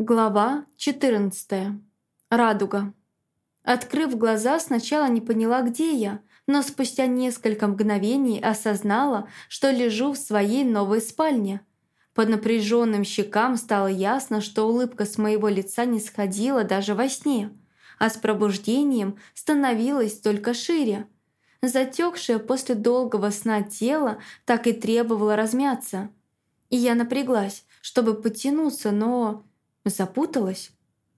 Глава 14. Радуга. Открыв глаза, сначала не поняла, где я, но спустя несколько мгновений осознала, что лежу в своей новой спальне. По напряженным щекам стало ясно, что улыбка с моего лица не сходила даже во сне, а с пробуждением становилась только шире. Затекшее после долгого сна тело так и требовало размяться. И я напряглась, чтобы потянуться, но Запуталась?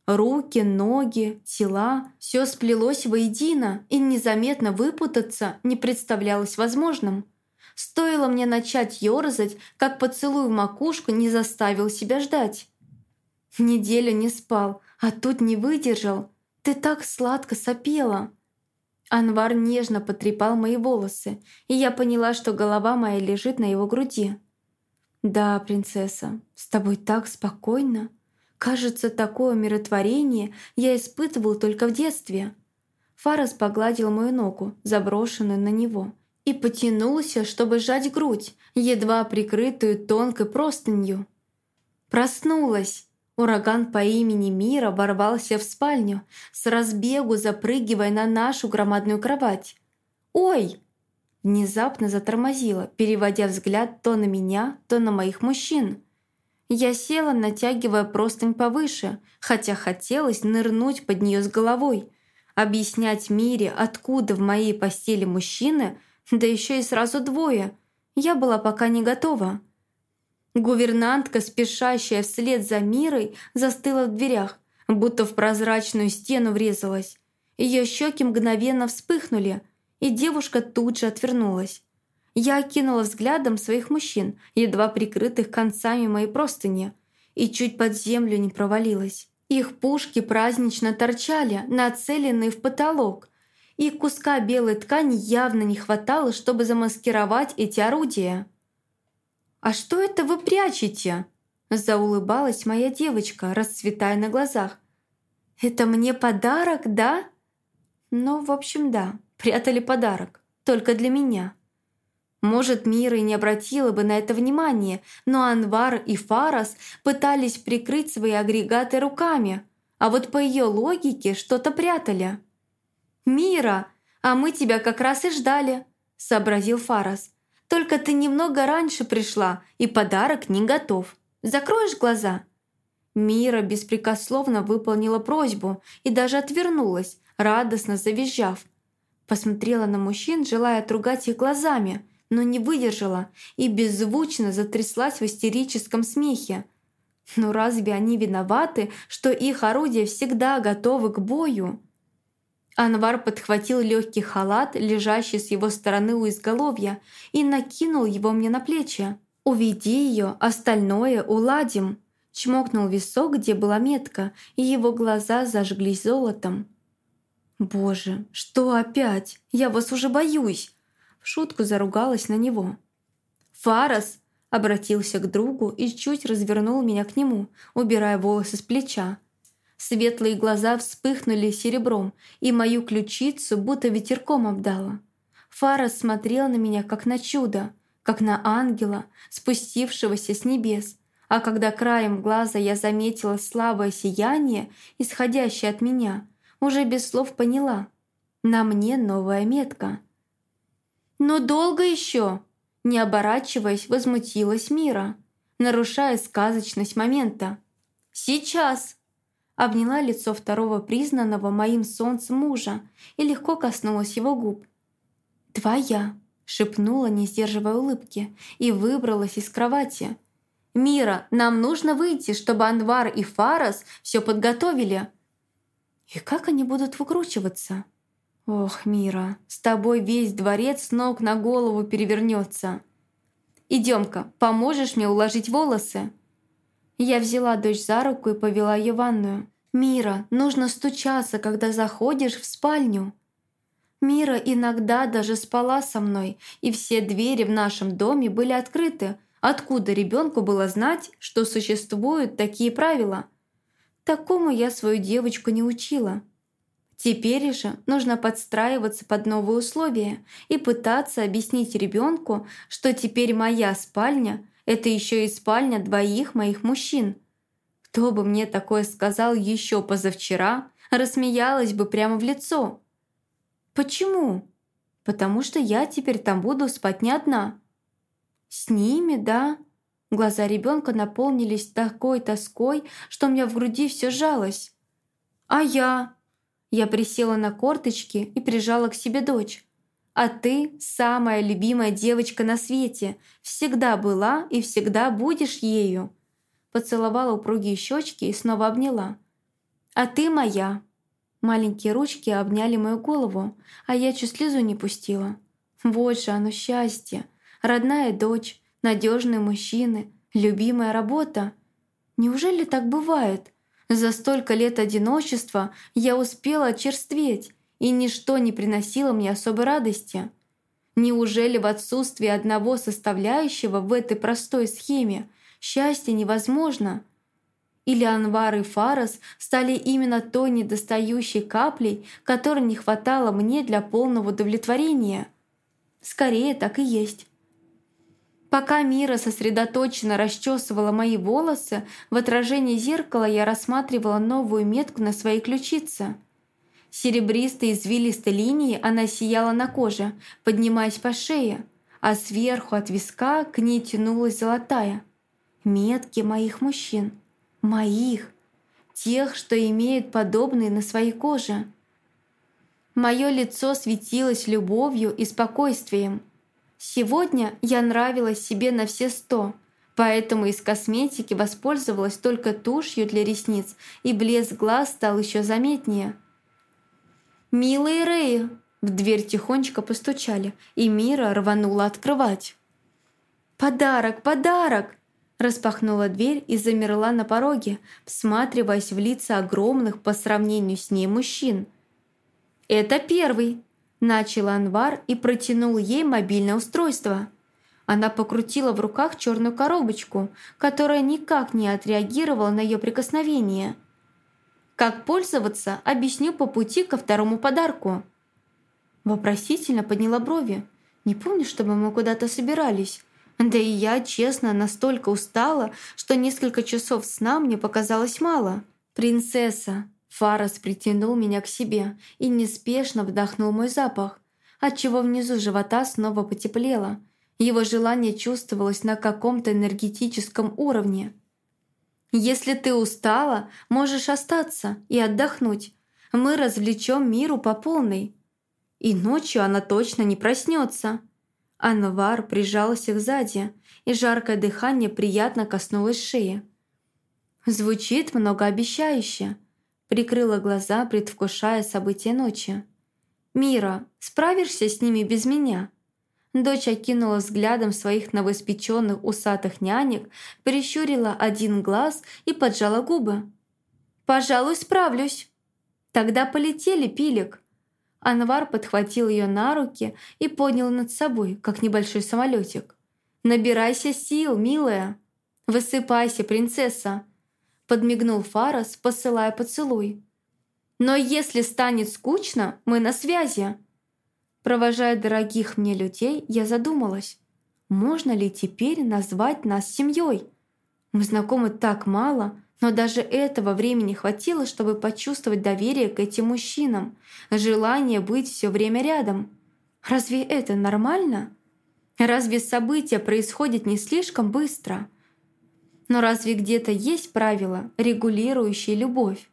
Руки, ноги, тела – все сплелось воедино, и незаметно выпутаться не представлялось возможным. Стоило мне начать ёрзать, как поцелуй в макушку не заставил себя ждать. Неделю не спал, а тут не выдержал. Ты так сладко сопела. Анвар нежно потрепал мои волосы, и я поняла, что голова моя лежит на его груди. «Да, принцесса, с тобой так спокойно», Кажется, такое умиротворение я испытывал только в детстве. Фарас погладил мою ногу, заброшенную на него, и потянулся, чтобы сжать грудь, едва прикрытую тонкой простынью. Проснулась. Ураган по имени Мира ворвался в спальню, с разбегу запрыгивая на нашу громадную кровать. «Ой!» Внезапно затормозила, переводя взгляд то на меня, то на моих мужчин. Я села, натягивая простынь повыше, хотя хотелось нырнуть под нее с головой. Объяснять Мире, откуда в моей постели мужчины, да еще и сразу двое, я была пока не готова. Гувернантка, спешащая вслед за Мирой, застыла в дверях, будто в прозрачную стену врезалась. Ее щеки мгновенно вспыхнули, и девушка тут же отвернулась. Я окинула взглядом своих мужчин, едва прикрытых концами моей простыни, и чуть под землю не провалилась. Их пушки празднично торчали, нацеленные в потолок, и куска белой ткани явно не хватало, чтобы замаскировать эти орудия. «А что это вы прячете?» Заулыбалась моя девочка, расцветая на глазах. «Это мне подарок, да?» «Ну, в общем, да, прятали подарок. Только для меня». Может, Мира и не обратила бы на это внимания, но Анвар и Фарас пытались прикрыть свои агрегаты руками, а вот по ее логике что-то прятали. «Мира, а мы тебя как раз и ждали», — сообразил Фарас. «Только ты немного раньше пришла, и подарок не готов. Закроешь глаза?» Мира беспрекословно выполнила просьбу и даже отвернулась, радостно завизжав. Посмотрела на мужчин, желая отругать их глазами — но не выдержала и беззвучно затряслась в истерическом смехе. Но разве они виноваты, что их орудия всегда готовы к бою? Анвар подхватил легкий халат, лежащий с его стороны у изголовья, и накинул его мне на плечи. «Уведи ее, остальное уладим!» Чмокнул висок, где была метка, и его глаза зажглись золотом. «Боже, что опять? Я вас уже боюсь!» В шутку заругалась на него. «Фарас!» – обратился к другу и чуть развернул меня к нему, убирая волосы с плеча. Светлые глаза вспыхнули серебром, и мою ключицу будто ветерком обдало. Фарас смотрел на меня как на чудо, как на ангела, спустившегося с небес, а когда краем глаза я заметила слабое сияние, исходящее от меня, уже без слов поняла. На мне новая метка — «Но долго еще?» Не оборачиваясь, возмутилась Мира, нарушая сказочность момента. «Сейчас!» Обняла лицо второго признанного моим солнцем мужа и легко коснулась его губ. «Твоя!» — шепнула, не сдерживая улыбки, и выбралась из кровати. «Мира, нам нужно выйти, чтобы Анвар и Фарас все подготовили!» «И как они будут выкручиваться?» «Ох, Мира, с тобой весь дворец с ног на голову перевернется. Идем-ка, поможешь мне уложить волосы?» Я взяла дочь за руку и повела ее в ванную. «Мира, нужно стучаться, когда заходишь в спальню». Мира иногда даже спала со мной, и все двери в нашем доме были открыты. Откуда ребенку было знать, что существуют такие правила? Такому я свою девочку не учила. Теперь же нужно подстраиваться под новые условия и пытаться объяснить ребенку, что теперь моя спальня – это еще и спальня двоих моих мужчин. Кто бы мне такое сказал еще позавчера, рассмеялась бы прямо в лицо. Почему? Потому что я теперь там буду спать не одна. С ними, да? Глаза ребенка наполнились такой тоской, что у меня в груди все жалось. А я? Я присела на корточки и прижала к себе дочь. А ты самая любимая девочка на свете, всегда была и всегда будешь ею. Поцеловала упругие щечки и снова обняла. А ты моя. Маленькие ручки обняли мою голову, а я чуть слезу не пустила. Вот же оно счастье. Родная дочь, надежные мужчины, любимая работа. Неужели так бывает? За столько лет одиночества я успела очерстветь, и ничто не приносило мне особой радости. Неужели в отсутствии одного составляющего в этой простой схеме счастье невозможно? Или Анвар и Фарас стали именно той недостающей каплей, которой не хватало мне для полного удовлетворения? Скорее, так и есть. Пока Мира сосредоточенно расчесывала мои волосы, в отражении зеркала я рассматривала новую метку на своей ключице – Серебристой извилистой линией она сияла на коже, поднимаясь по шее, а сверху от виска к ней тянулась золотая. Метки моих мужчин. Моих. Тех, что имеют подобные на своей коже. Мое лицо светилось любовью и спокойствием. Сегодня я нравилась себе на все сто, поэтому из косметики воспользовалась только тушью для ресниц, и блеск глаз стал еще заметнее – «Милые Рэй!» В дверь тихонечко постучали, и Мира рванула открывать. «Подарок, подарок!» Распахнула дверь и замерла на пороге, всматриваясь в лица огромных по сравнению с ней мужчин. «Это первый!» Начал Анвар и протянул ей мобильное устройство. Она покрутила в руках черную коробочку, которая никак не отреагировала на ее прикосновение – как пользоваться, объясню по пути ко второму подарку». Вопросительно подняла брови. «Не помню, чтобы мы куда-то собирались. Да и я, честно, настолько устала, что несколько часов сна мне показалось мало. Принцесса!» Фарас притянул меня к себе и неспешно вдохнул мой запах, отчего внизу живота снова потеплело. Его желание чувствовалось на каком-то энергетическом уровне. Если ты устала, можешь остаться и отдохнуть. Мы развлечем миру по полной. И ночью она точно не проснется. Анвар прижался сзади, и жаркое дыхание приятно коснулось шеи. Звучит многообещающе. Прикрыла глаза, предвкушая события ночи. «Мира, справишься с ними без меня?» Дочь окинула взглядом своих новоиспеченных усатых нянек, прищурила один глаз и поджала губы. «Пожалуй, справлюсь». «Тогда полетели, Пилик». Анвар подхватил ее на руки и поднял над собой, как небольшой самолетик. «Набирайся сил, милая!» «Высыпайся, принцесса!» Подмигнул Фарас, посылая поцелуй. «Но если станет скучно, мы на связи!» Провожая дорогих мне людей, я задумалась, можно ли теперь назвать нас семьей? Мы знакомы так мало, но даже этого времени хватило, чтобы почувствовать доверие к этим мужчинам, желание быть все время рядом. Разве это нормально? Разве события происходят не слишком быстро? Но разве где-то есть правила, регулирующие любовь?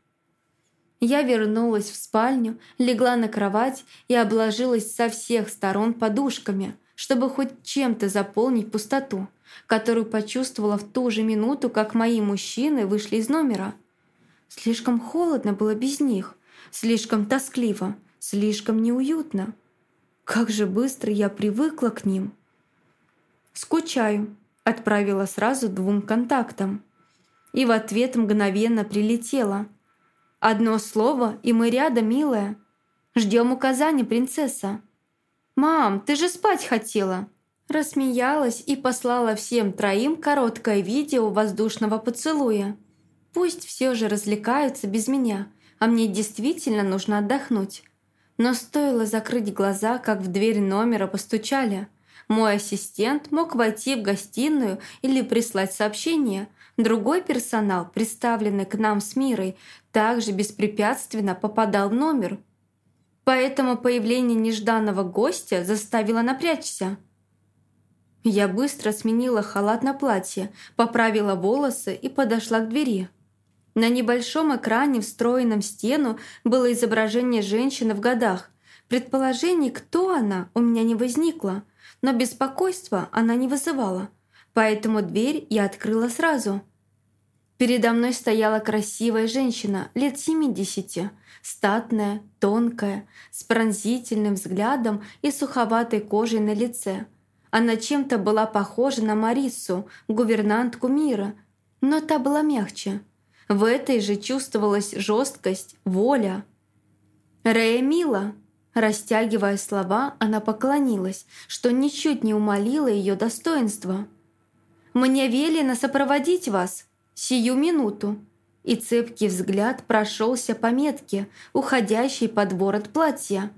Я вернулась в спальню, легла на кровать и обложилась со всех сторон подушками, чтобы хоть чем-то заполнить пустоту, которую почувствовала в ту же минуту, как мои мужчины вышли из номера. Слишком холодно было без них, слишком тоскливо, слишком неуютно. Как же быстро я привыкла к ним. «Скучаю», — отправила сразу двум контактам. И в ответ мгновенно прилетела — Одно слово, и мы рядом, милая. Ждем указаний, принцесса. Мам, ты же спать хотела. Рассмеялась и послала всем троим короткое видео воздушного поцелуя. Пусть все же развлекаются без меня, а мне действительно нужно отдохнуть. Но стоило закрыть глаза, как в дверь номера постучали. Мой ассистент мог войти в гостиную или прислать сообщение, Другой персонал, представленный к нам с Мирой, также беспрепятственно попадал в номер. Поэтому появление нежданного гостя заставило напрячься. Я быстро сменила халат на платье, поправила волосы и подошла к двери. На небольшом экране, встроенном в стену, было изображение женщины в годах. Предположений, кто она, у меня не возникло, но беспокойства она не вызывала, поэтому дверь я открыла сразу. Передо мной стояла красивая женщина, лет 70, статная, тонкая, с пронзительным взглядом и суховатой кожей на лице. Она чем-то была похожа на Марису, гувернантку мира, но та была мягче – в этой же чувствовалась жесткость, воля. «Рея Мила!» Растягивая слова, она поклонилась, что ничуть не умолило ее достоинства. «Мне велено сопроводить вас сию минуту!» И цепкий взгляд прошелся по метке, уходящей под ворот платья.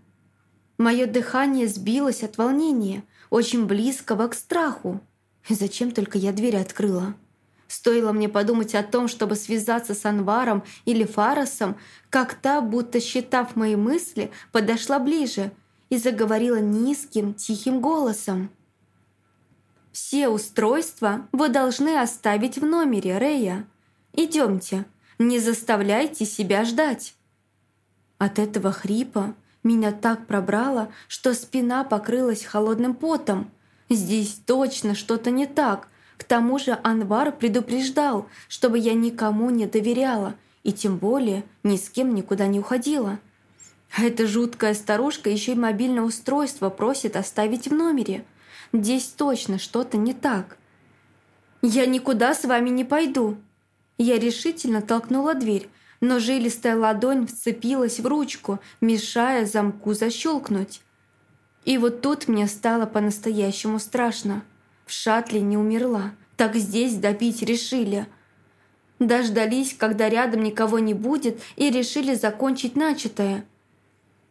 Мое дыхание сбилось от волнения, очень близкого к страху. Зачем только я дверь открыла?» Стоило мне подумать о том, чтобы связаться с Анваром или Фарасом, как та, будто считав мои мысли, подошла ближе и заговорила низким, тихим голосом. «Все устройства вы должны оставить в номере, Рея. Идемте, не заставляйте себя ждать». От этого хрипа меня так пробрало, что спина покрылась холодным потом. Здесь точно что-то не так — к тому же Анвар предупреждал, чтобы я никому не доверяла и тем более ни с кем никуда не уходила. А эта жуткая старушка еще и мобильное устройство просит оставить в номере. Здесь точно что-то не так. «Я никуда с вами не пойду!» Я решительно толкнула дверь, но жилистая ладонь вцепилась в ручку, мешая замку защелкнуть. И вот тут мне стало по-настоящему страшно. В шаттле не умерла, так здесь добить решили. Дождались, когда рядом никого не будет, и решили закончить начатое.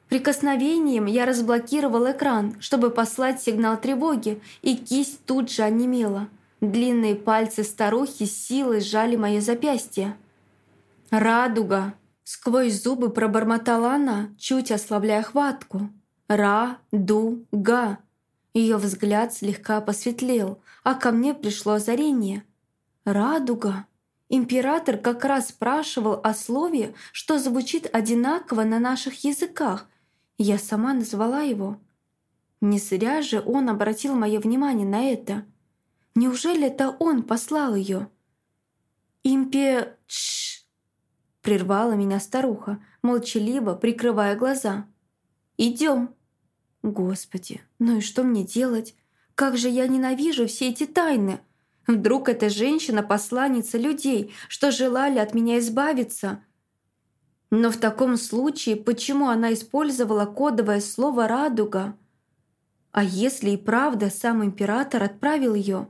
Прикосновением я разблокировал экран, чтобы послать сигнал тревоги, и кисть тут же онемела. Длинные пальцы старухи с силой сжали мое запястье. «Радуга!» Сквозь зубы пробормотала она, чуть ослабляя хватку. «Ра-ду-га!» Ее взгляд слегка посветлел, а ко мне пришло озарение. «Радуга!» Император как раз спрашивал о слове, что звучит одинаково на наших языках. Я сама назвала его. Не зря же он обратил мое внимание на это. Неужели это он послал ее? «Импе... Тш!» Прервала меня старуха, молчаливо прикрывая глаза. «Идем!» Господи, ну и что мне делать? Как же я ненавижу все эти тайны! Вдруг эта женщина посланница людей, что желали от меня избавиться? Но в таком случае почему она использовала кодовое слово «радуга»? А если и правда сам император отправил ее?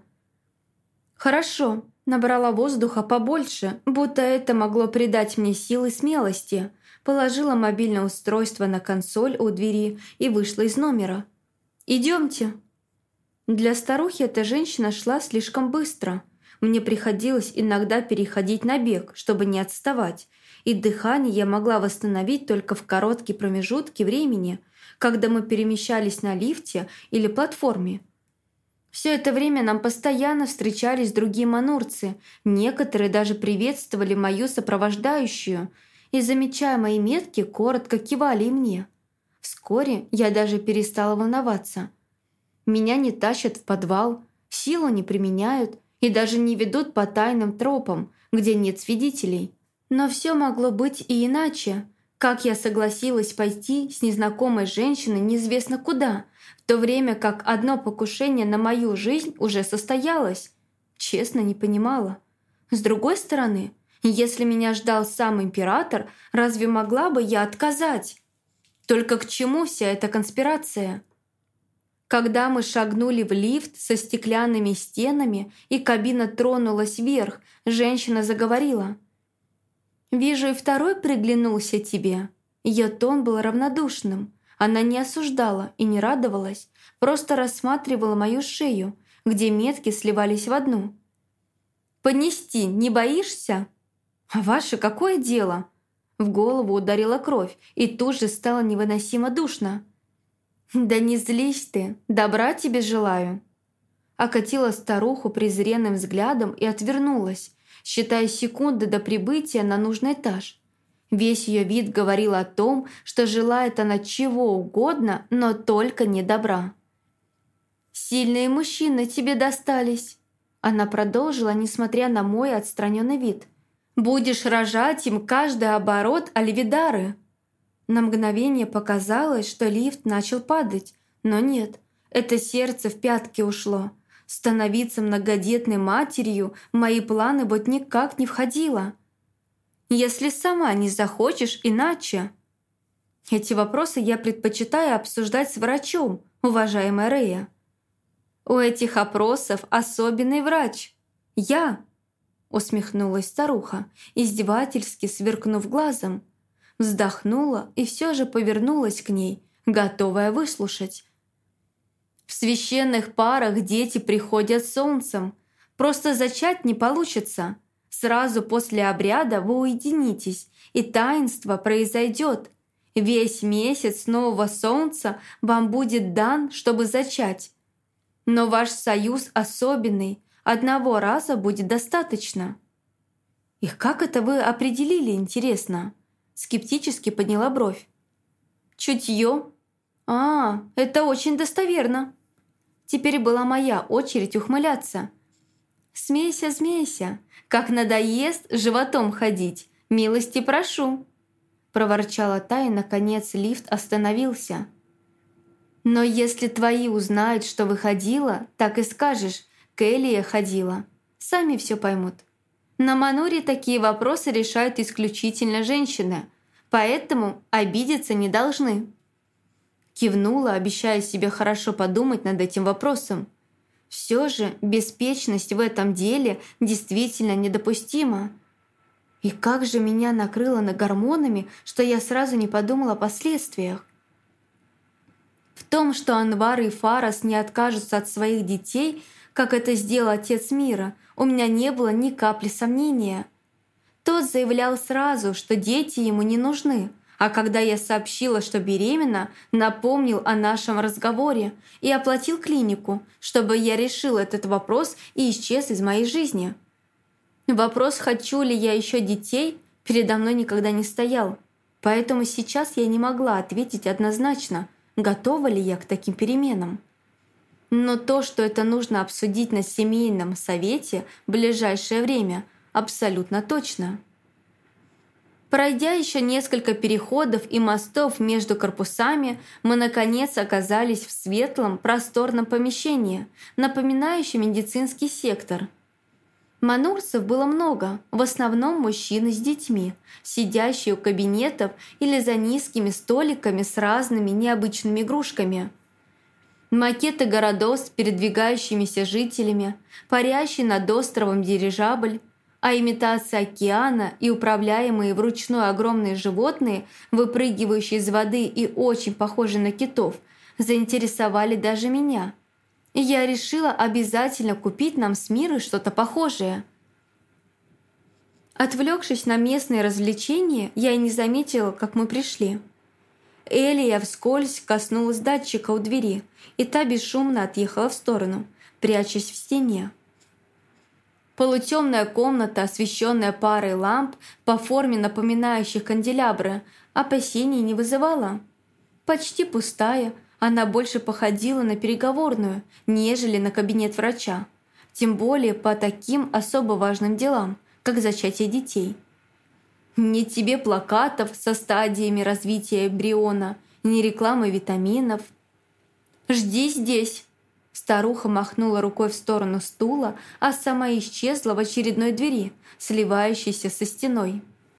Хорошо, набрала воздуха побольше, будто это могло придать мне силы смелости положила мобильное устройство на консоль у двери и вышла из номера. «Идемте». Для старухи эта женщина шла слишком быстро. Мне приходилось иногда переходить на бег, чтобы не отставать, и дыхание я могла восстановить только в короткие промежутки времени, когда мы перемещались на лифте или платформе. Все это время нам постоянно встречались другие манурцы, некоторые даже приветствовали мою сопровождающую – и, замечая мои метки, коротко кивали и мне. Вскоре я даже перестала волноваться. Меня не тащат в подвал, силу не применяют и даже не ведут по тайным тропам, где нет свидетелей. Но все могло быть и иначе. Как я согласилась пойти с незнакомой женщиной неизвестно куда, в то время как одно покушение на мою жизнь уже состоялось? Честно не понимала. С другой стороны, если меня ждал сам император, разве могла бы я отказать? Только к чему вся эта конспирация? Когда мы шагнули в лифт со стеклянными стенами и кабина тронулась вверх, женщина заговорила. «Вижу, и второй приглянулся тебе». Ее тон был равнодушным. Она не осуждала и не радовалась, просто рассматривала мою шею, где метки сливались в одну – Понести не боишься?» «А ваше какое дело?» В голову ударила кровь, и тут же стало невыносимо душно. «Да не злись ты, добра тебе желаю!» Окатила старуху презренным взглядом и отвернулась, считая секунды до прибытия на нужный этаж. Весь ее вид говорил о том, что желает она чего угодно, но только не добра. «Сильные мужчины тебе достались!» Она продолжила, несмотря на мой отстраненный вид – Будешь рожать им каждый оборот Альвидары». На мгновение показалось, что лифт начал падать, но нет, это сердце в пятки ушло. Становиться многодетной матерью в мои планы вот никак не входило. Если сама не захочешь иначе. Эти вопросы я предпочитаю обсуждать с врачом, уважаемая Рея. У этих опросов особенный врач. Я усмехнулась старуха, издевательски сверкнув глазом. Вздохнула и все же повернулась к ней, готовая выслушать. В священных парах дети приходят солнцем. Просто зачать не получится. Сразу после обряда вы уединитесь, и таинство произойдет. Весь месяц нового солнца вам будет дан, чтобы зачать. Но ваш союз особенный, Одного раза будет достаточно». «И как это вы определили, интересно?» Скептически подняла бровь. «Чутье? А, это очень достоверно». Теперь была моя очередь ухмыляться. «Смейся, смейся, как надоест животом ходить, милости прошу!» Проворчала та, и, наконец, лифт остановился. «Но если твои узнают, что выходила, так и скажешь, Келлия ходила. Сами все поймут. На Мануре такие вопросы решают исключительно женщины, поэтому обидеться не должны. Кивнула, обещая себе хорошо подумать над этим вопросом. Все же беспечность в этом деле действительно недопустима. И как же меня накрыло на гормонами, что я сразу не подумала о последствиях. В том, что Анвар и Фарас не откажутся от своих детей – как это сделал отец мира, у меня не было ни капли сомнения. Тот заявлял сразу, что дети ему не нужны, а когда я сообщила, что беременна, напомнил о нашем разговоре и оплатил клинику, чтобы я решил этот вопрос и исчез из моей жизни. Вопрос, хочу ли я еще детей, передо мной никогда не стоял, поэтому сейчас я не могла ответить однозначно, готова ли я к таким переменам. Но то, что это нужно обсудить на семейном совете в ближайшее время, абсолютно точно. Пройдя еще несколько переходов и мостов между корпусами, мы наконец оказались в светлом, просторном помещении, напоминающем медицинский сектор. Манурцев было много, в основном мужчины с детьми, сидящие у кабинетов или за низкими столиками с разными необычными игрушками – макеты городов с передвигающимися жителями, парящий над островом дирижабль, а имитация океана и управляемые вручную огромные животные, выпрыгивающие из воды и очень похожие на китов, заинтересовали даже меня. И я решила обязательно купить нам с Мирой что-то похожее. Отвлекшись на местные развлечения, я и не заметила, как мы пришли. Элия вскользь коснулась датчика у двери, и та бесшумно отъехала в сторону, прячась в стене. Полутемная комната, освещенная парой ламп, по форме напоминающих канделябры, опасений не вызывала. Почти пустая, она больше походила на переговорную, нежели на кабинет врача. Тем более по таким особо важным делам, как зачатие детей – ни тебе плакатов со стадиями развития эмбриона, ни рекламы витаминов. «Жди здесь!» Старуха махнула рукой в сторону стула, а сама исчезла в очередной двери, сливающейся со стеной.